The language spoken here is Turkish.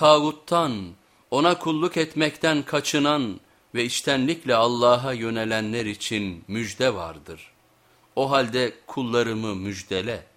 tağuttan, ona kulluk etmekten kaçınan ve içtenlikle Allah'a yönelenler için müjde vardır. O halde kullarımı müjdele.''